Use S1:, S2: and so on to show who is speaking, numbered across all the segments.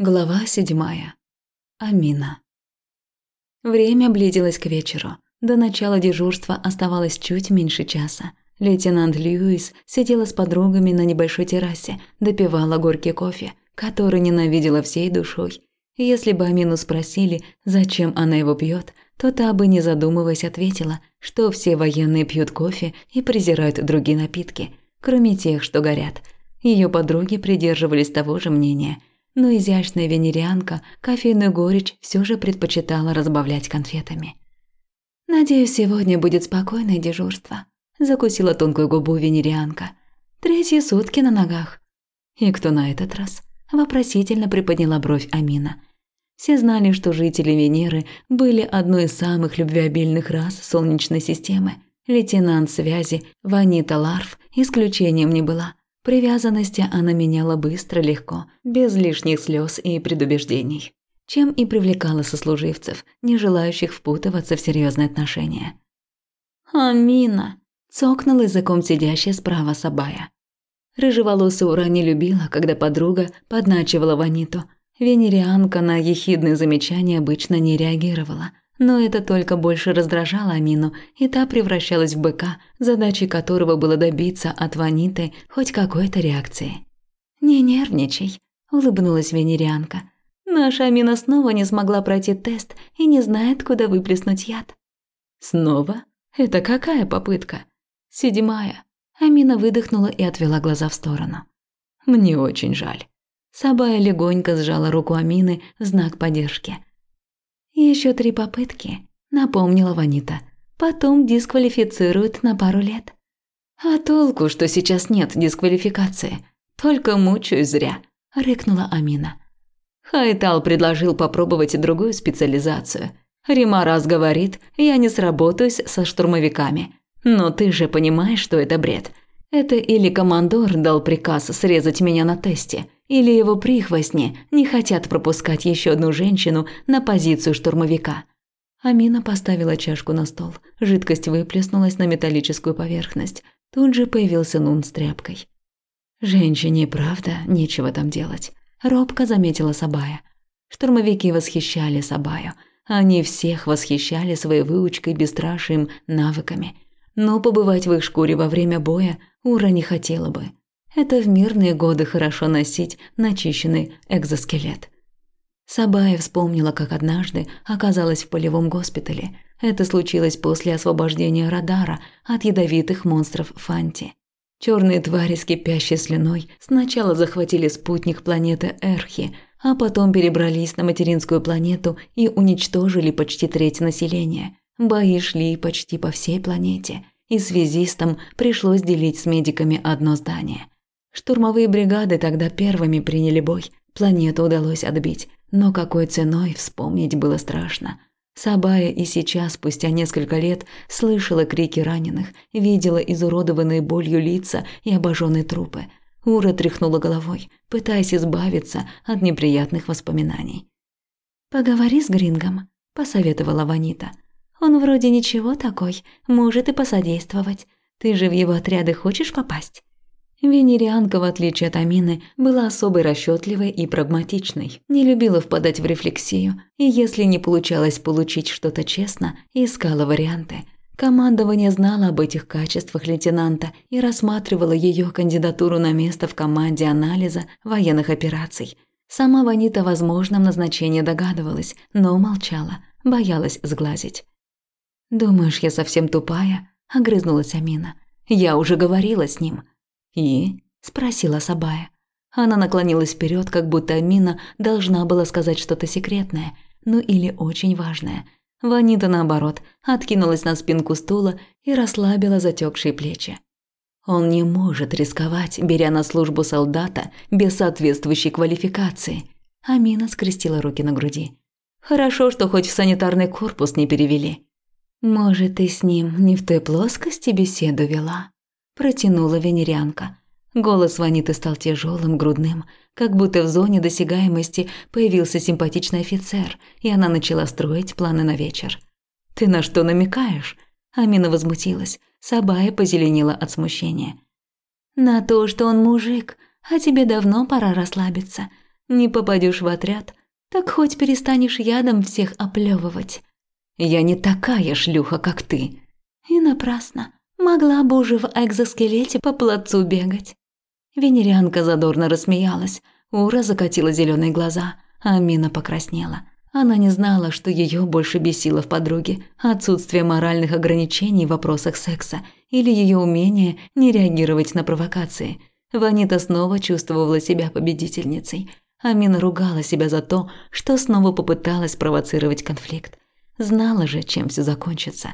S1: Глава седьмая. Амина. Время близилось к вечеру. До начала дежурства оставалось чуть меньше часа. Лейтенант Льюис сидела с подругами на небольшой террасе, допивала горький кофе, который ненавидела всей душой. Если бы Амину спросили, зачем она его пьет, то та бы, не задумываясь, ответила, что все военные пьют кофе и презирают другие напитки, кроме тех, что горят. Ее подруги придерживались того же мнения – но изящная венерианка кофейную горечь все же предпочитала разбавлять конфетами. «Надеюсь, сегодня будет спокойное дежурство», – закусила тонкую губу венерианка. «Третьи сутки на ногах». «И кто на этот раз?» – вопросительно приподняла бровь Амина. Все знали, что жители Венеры были одной из самых любвеобильных рас Солнечной системы. Лейтенант связи Ванита Ларф исключением не была. Привязанности она меняла быстро, легко, без лишних слез и предубеждений, чем и привлекала сослуживцев, не желающих впутываться в серьезные отношения. «Амина!» – цокнул языком сидящая справа Сабая. Рыжеволосая Ура не любила, когда подруга подначивала Ваниту. Венерианка на ехидные замечания обычно не реагировала – но это только больше раздражало Амину, и та превращалась в быка, задачей которого было добиться от Ваниты хоть какой-то реакции. «Не нервничай», – улыбнулась венерианка. «Наша Амина снова не смогла пройти тест и не знает, куда выплеснуть яд». «Снова? Это какая попытка?» «Седьмая». Амина выдохнула и отвела глаза в сторону. «Мне очень жаль». Сабая легонько сжала руку Амины в знак поддержки – еще три попытки, напомнила Ванита. Потом дисквалифицируют на пару лет. А толку, что сейчас нет дисквалификации? Только мучаюсь зря, рыкнула Амина. Хайтал предложил попробовать другую специализацию. Рима раз говорит, я не сработаюсь со штурмовиками. Но ты же понимаешь, что это бред. Это или командор дал приказ срезать меня на тесте – или его прихвостни не хотят пропускать еще одну женщину на позицию штурмовика. Амина поставила чашку на стол. Жидкость выплеснулась на металлическую поверхность. Тут же появился Нун с тряпкой. Женщине, правда, нечего там делать. Робко заметила Сабая. Штурмовики восхищали Сабаю. Они всех восхищали своей выучкой, бесстрашием, навыками. Но побывать в их шкуре во время боя Ура не хотела бы. Это в мирные годы хорошо носить начищенный экзоскелет. Сабая вспомнила, как однажды оказалась в полевом госпитале. Это случилось после освобождения радара от ядовитых монстров Фанти. Черные твари с кипящей слюной сначала захватили спутник планеты Эрхи, а потом перебрались на материнскую планету и уничтожили почти треть населения. Бои шли почти по всей планете, и связистам пришлось делить с медиками одно здание – Штурмовые бригады тогда первыми приняли бой. Планету удалось отбить, но какой ценой вспомнить было страшно. Сабая и сейчас, спустя несколько лет, слышала крики раненых, видела изуродованные болью лица и обожженные трупы. Ура тряхнула головой, пытаясь избавиться от неприятных воспоминаний. «Поговори с Грингом», – посоветовала Ванита. «Он вроде ничего такой, может и посодействовать. Ты же в его отряды хочешь попасть?» Венерианка, в отличие от Амины, была особой расчетливой и прагматичной, не любила впадать в рефлексию, и если не получалось получить что-то честно, искала варианты. Командование знало об этих качествах лейтенанта и рассматривало ее кандидатуру на место в команде анализа военных операций. Сама Ванита о возможном назначении догадывалась, но молчала, боялась сглазить. «Думаешь, я совсем тупая?» – огрызнулась Амина. «Я уже говорила с ним». «И?» – спросила Сабая. Она наклонилась вперед, как будто Амина должна была сказать что-то секретное, ну или очень важное. Ванита, наоборот, откинулась на спинку стула и расслабила затекшие плечи. Он не может рисковать, беря на службу солдата без соответствующей квалификации. Амина скрестила руки на груди. Хорошо, что хоть в санитарный корпус не перевели. Может, ты с ним не в той плоскости беседу вела? Протянула венерианка. Голос Ваниты стал тяжелым, грудным, как будто в зоне досягаемости появился симпатичный офицер, и она начала строить планы на вечер. «Ты на что намекаешь?» Амина возмутилась. Сабая позеленела от смущения. «На то, что он мужик, а тебе давно пора расслабиться. Не попадешь в отряд, так хоть перестанешь ядом всех оплевывать. Я не такая шлюха, как ты. И напрасно. Могла бы уже в экзоскелете по плацу бегать. Венерианка задорно рассмеялась. Ура закатила зеленые глаза, а Мина покраснела. Она не знала, что ее больше бесило в подруге отсутствие моральных ограничений в вопросах секса или ее умение не реагировать на провокации. Ванита снова чувствовала себя победительницей. Амина ругала себя за то, что снова попыталась провоцировать конфликт. Знала же, чем все закончится.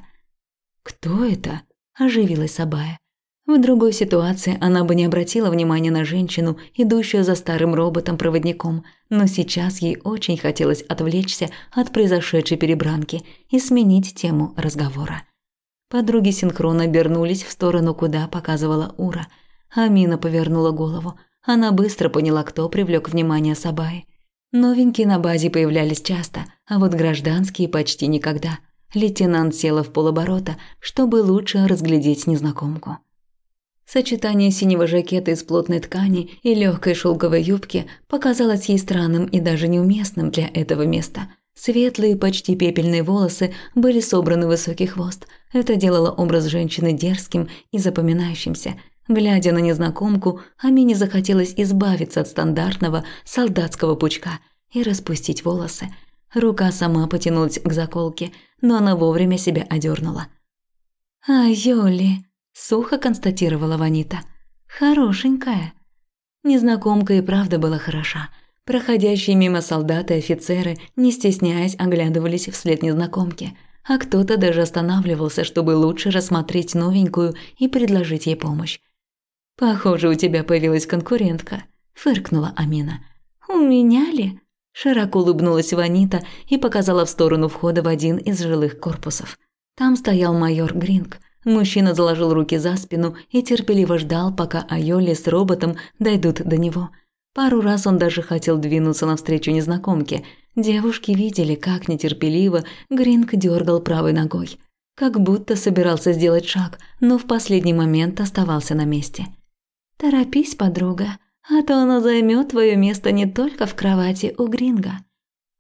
S1: «Кто это?» – оживилась Сабая. В другой ситуации она бы не обратила внимания на женщину, идущую за старым роботом-проводником, но сейчас ей очень хотелось отвлечься от произошедшей перебранки и сменить тему разговора. Подруги синхронно обернулись в сторону, куда показывала Ура. Амина повернула голову. Она быстро поняла, кто привлек внимание Сабаи. Новенькие на базе появлялись часто, а вот гражданские почти никогда. Лейтенант села в полоборота, чтобы лучше разглядеть незнакомку. Сочетание синего жакета из плотной ткани и легкой шелковой юбки показалось ей странным и даже неуместным для этого места. Светлые, почти пепельные волосы были собраны в высокий хвост. Это делало образ женщины дерзким и запоминающимся. Глядя на незнакомку, Амине захотелось избавиться от стандартного солдатского пучка и распустить волосы. Рука сама потянулась к заколке, но она вовремя себя одернула. «А, Йоли!» сухо констатировала Ванита. Хорошенькая. Незнакомка и правда была хороша. Проходящие мимо солдаты и офицеры, не стесняясь, оглядывались вслед незнакомке, а кто-то даже останавливался, чтобы лучше рассмотреть новенькую и предложить ей помощь. «Похоже, у тебя появилась конкурентка», – фыркнула Амина. «У меня ли?» – широко улыбнулась Ванита и показала в сторону входа в один из жилых корпусов. Там стоял майор Гринг, Мужчина заложил руки за спину и терпеливо ждал, пока Айоли с роботом дойдут до него. Пару раз он даже хотел двинуться навстречу незнакомке. Девушки видели, как нетерпеливо Гринг дергал правой ногой. Как будто собирался сделать шаг, но в последний момент оставался на месте. «Торопись, подруга, а то она займет твое место не только в кровати у Гринга».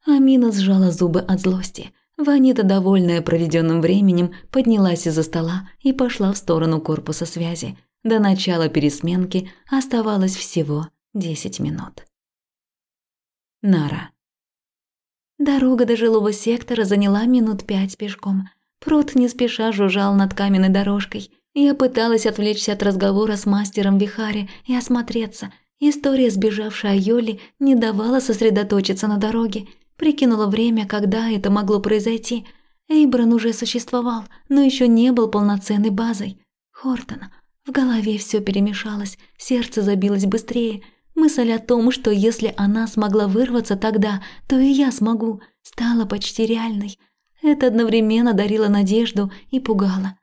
S1: Амина сжала зубы от злости – Ванита, довольная проведенным временем, поднялась из-за стола и пошла в сторону корпуса связи. До начала пересменки оставалось всего 10 минут. Нара. Дорога до жилого сектора заняла минут пять пешком. Пруд не спеша жужжал над каменной дорожкой. Я пыталась отвлечься от разговора с мастером Вихари и осмотреться. История сбежавшей Айоли не давала сосредоточиться на дороге – Прикинула время, когда это могло произойти. Эйбран уже существовал, но еще не был полноценной базой. Хортон. В голове все перемешалось, сердце забилось быстрее. Мысль о том, что если она смогла вырваться тогда, то и я смогу, стала почти реальной. Это одновременно дарило надежду и пугало.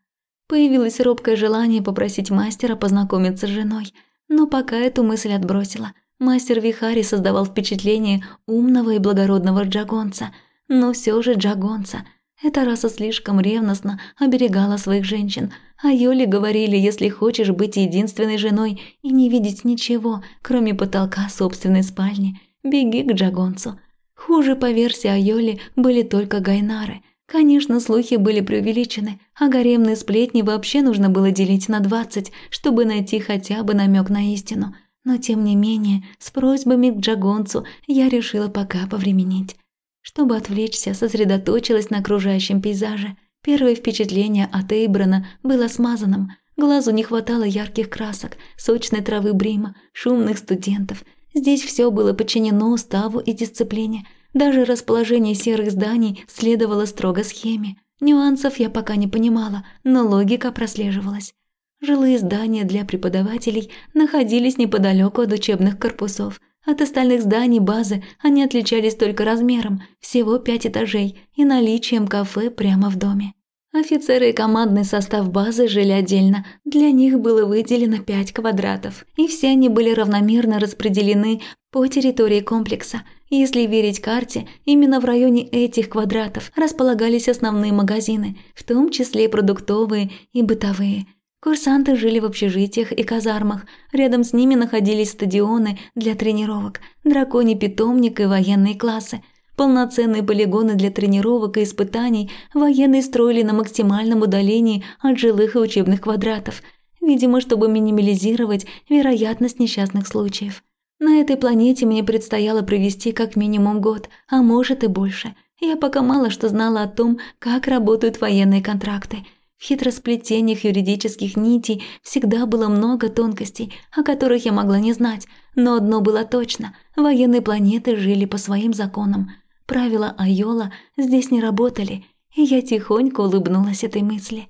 S1: Появилось робкое желание попросить мастера познакомиться с женой, но пока эту мысль отбросила. Мастер Вихари создавал впечатление умного и благородного джагонца, но все же джагонца. Эта раса слишком ревностно оберегала своих женщин, а Йоли говорили, если хочешь быть единственной женой и не видеть ничего, кроме потолка собственной спальни, беги к джагонцу. Хуже по версии Айоли были только гайнары. Конечно, слухи были преувеличены, а гаремные сплетни вообще нужно было делить на двадцать, чтобы найти хотя бы намек на истину – но тем не менее, с просьбами к Джагонцу я решила пока повременить. Чтобы отвлечься, сосредоточилась на окружающем пейзаже. Первое впечатление от Эйбрана было смазанным. Глазу не хватало ярких красок, сочной травы брима, шумных студентов. Здесь все было подчинено уставу и дисциплине. Даже расположение серых зданий следовало строго схеме. Нюансов я пока не понимала, но логика прослеживалась. Жилые здания для преподавателей находились неподалеку от учебных корпусов. От остальных зданий базы они отличались только размером, всего пять этажей, и наличием кафе прямо в доме. Офицеры и командный состав базы жили отдельно, для них было выделено пять квадратов, и все они были равномерно распределены по территории комплекса. Если верить карте, именно в районе этих квадратов располагались основные магазины, в том числе продуктовые и бытовые – Курсанты жили в общежитиях и казармах. Рядом с ними находились стадионы для тренировок, драконий питомник и военные классы. Полноценные полигоны для тренировок и испытаний военные строили на максимальном удалении от жилых и учебных квадратов, видимо, чтобы минимализировать вероятность несчастных случаев. На этой планете мне предстояло провести как минимум год, а может и больше. Я пока мало что знала о том, как работают военные контракты – в хитросплетениях юридических нитей всегда было много тонкостей, о которых я могла не знать, но одно было точно – военные планеты жили по своим законам. Правила Айола здесь не работали, и я тихонько улыбнулась этой мысли.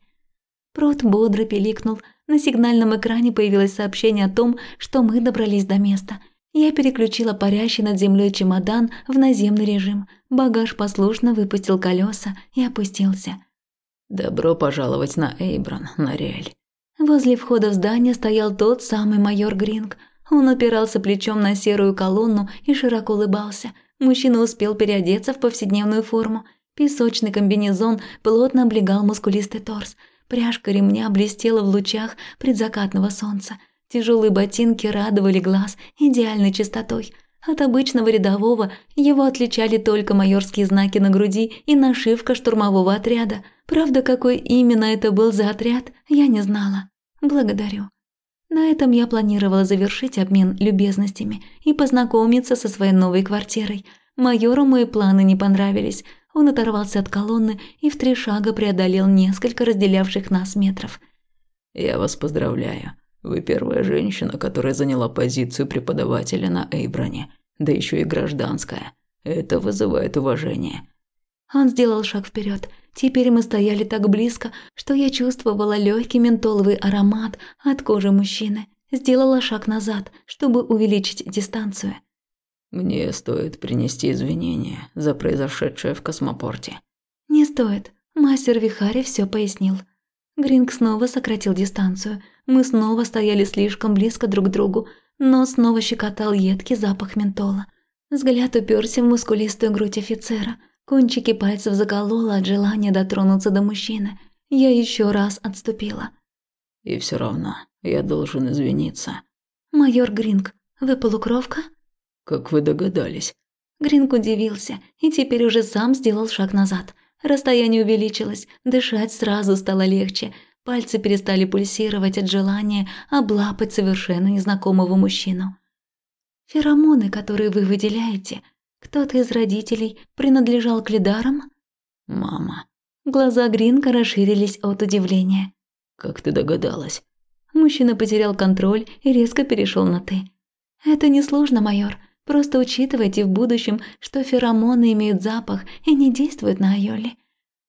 S1: Прот бодро пиликнул. На сигнальном экране появилось сообщение о том, что мы добрались до места. Я переключила парящий над землей чемодан в наземный режим. Багаж послушно выпустил колеса и опустился –
S2: «Добро пожаловать на Эйбран, Нориэль».
S1: Возле входа в здание стоял тот самый майор Гринг. Он опирался плечом на серую колонну и широко улыбался. Мужчина успел переодеться в повседневную форму. Песочный комбинезон плотно облегал мускулистый торс. Пряжка ремня блестела в лучах предзакатного солнца. Тяжелые ботинки радовали глаз идеальной чистотой. От обычного рядового его отличали только майорские знаки на груди и нашивка штурмового отряда – Правда, какой именно это был за отряд, я не знала. Благодарю. На этом я планировала завершить обмен любезностями и познакомиться со своей новой квартирой. Майору мои планы не понравились. Он оторвался от колонны и в три шага преодолел несколько разделявших нас метров.
S2: «Я вас поздравляю. Вы первая женщина, которая заняла позицию преподавателя на Эйброне, да еще и гражданская. Это вызывает уважение».
S1: Он сделал шаг вперед Теперь мы стояли так близко, что я чувствовала легкий ментоловый аромат от кожи мужчины. Сделала шаг назад, чтобы увеличить дистанцию.
S2: «Мне стоит принести извинения за произошедшее в космопорте».
S1: «Не стоит. Мастер Вихари все пояснил». Гринг снова сократил дистанцию. Мы снова стояли слишком близко друг к другу, но снова щекотал едкий запах ментола. Взгляд уперся в мускулистую грудь офицера – Кончики пальцев заколола от желания дотронуться до мужчины. Я еще раз отступила.
S2: «И все равно я должен извиниться».
S1: «Майор Гринг, вы полукровка?»
S2: «Как вы догадались?»
S1: Гринг удивился и теперь уже сам сделал шаг назад. Расстояние увеличилось, дышать сразу стало легче. Пальцы перестали пульсировать от желания облапать совершенно незнакомого мужчину. «Феромоны, которые вы выделяете, кто-то из родителей принадлежал к лидарам?
S2: Мама.
S1: Глаза Гринка расширились от удивления.
S2: Как ты догадалась?
S1: Мужчина потерял контроль и резко перешел на «ты». «Это несложно, майор. Просто учитывайте в будущем, что феромоны имеют запах и не действуют на Айоли».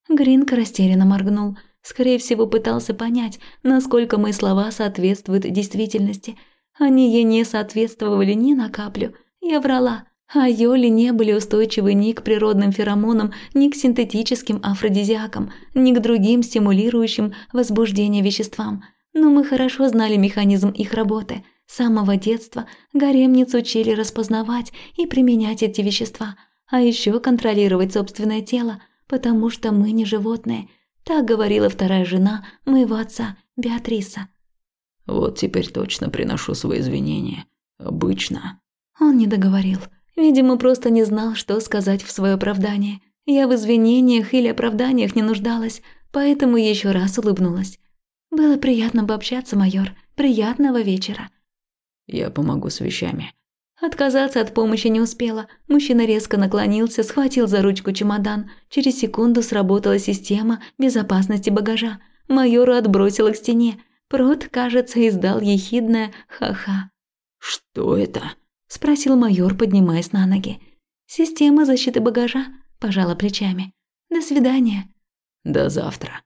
S1: Гринк растерянно моргнул. Скорее всего, пытался понять, насколько мои слова соответствуют действительности. Они ей не соответствовали ни на каплю. Я врала. А Йоли не были устойчивы ни к природным феромонам, ни к синтетическим афродизиакам, ни к другим стимулирующим возбуждение веществам. Но мы хорошо знали механизм их работы. С самого детства гаремниц учили распознавать и применять эти вещества, а еще контролировать собственное тело, потому что мы не животные. Так говорила вторая жена моего отца, Беатриса.
S2: «Вот теперь точно приношу свои извинения. Обычно...»
S1: Он не договорил. Видимо, просто не знал, что сказать в свое оправдание. Я в извинениях или оправданиях не нуждалась, поэтому еще раз улыбнулась. Было приятно пообщаться, майор. Приятного вечера.
S2: Я помогу с вещами.
S1: Отказаться от помощи не успела. Мужчина резко наклонился, схватил за ручку чемодан. Через секунду сработала система безопасности багажа. Майору отбросило к стене. Прот, кажется, издал ехидное «ха-ха».
S2: «Что это?»
S1: – спросил майор, поднимаясь на ноги. «Система защиты багажа», – пожала плечами. «До свидания».
S2: «До завтра».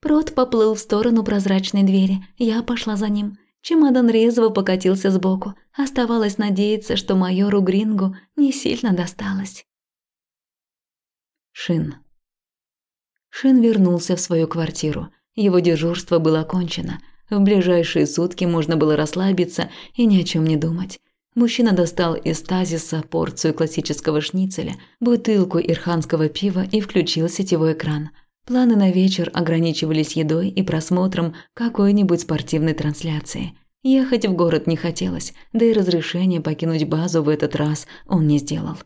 S1: Прот поплыл в сторону прозрачной двери, я пошла за ним. Чемодан резво покатился сбоку. Оставалось надеяться, что майору Грингу не сильно досталось.
S2: Шин.
S1: Шин вернулся в свою квартиру. Его дежурство было окончено. В ближайшие сутки можно было расслабиться и ни о чем не думать. Мужчина достал из тазиса порцию классического шницеля, бутылку ирханского пива и включил сетевой экран. Планы на вечер ограничивались едой и просмотром какой-нибудь спортивной трансляции. Ехать в город не хотелось, да и разрешение покинуть базу в этот раз он не сделал.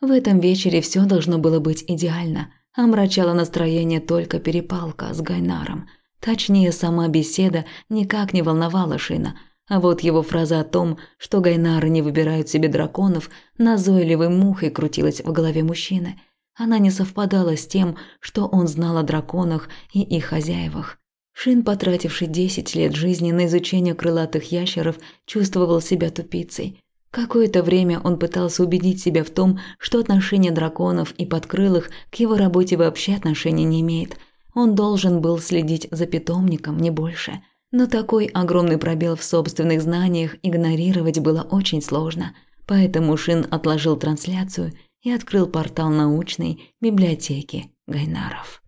S1: В этом вечере все должно было быть идеально, омрачало настроение только перепалка с Гайнаром. Точнее, сама беседа никак не волновала Шина, а вот его фраза о том, что Гайнары не выбирают себе драконов, назойливой мухой крутилась в голове мужчины. Она не совпадала с тем, что он знал о драконах и их хозяевах. Шин, потративший 10 лет жизни на изучение крылатых ящеров, чувствовал себя тупицей. Какое-то время он пытался убедить себя в том, что отношение драконов и подкрылых к его работе вообще отношения не имеет. Он должен был следить за питомником, не больше. Но такой огромный пробел в собственных знаниях игнорировать было очень сложно. Поэтому Шин отложил трансляцию и открыл портал научной библиотеки Гайнаров.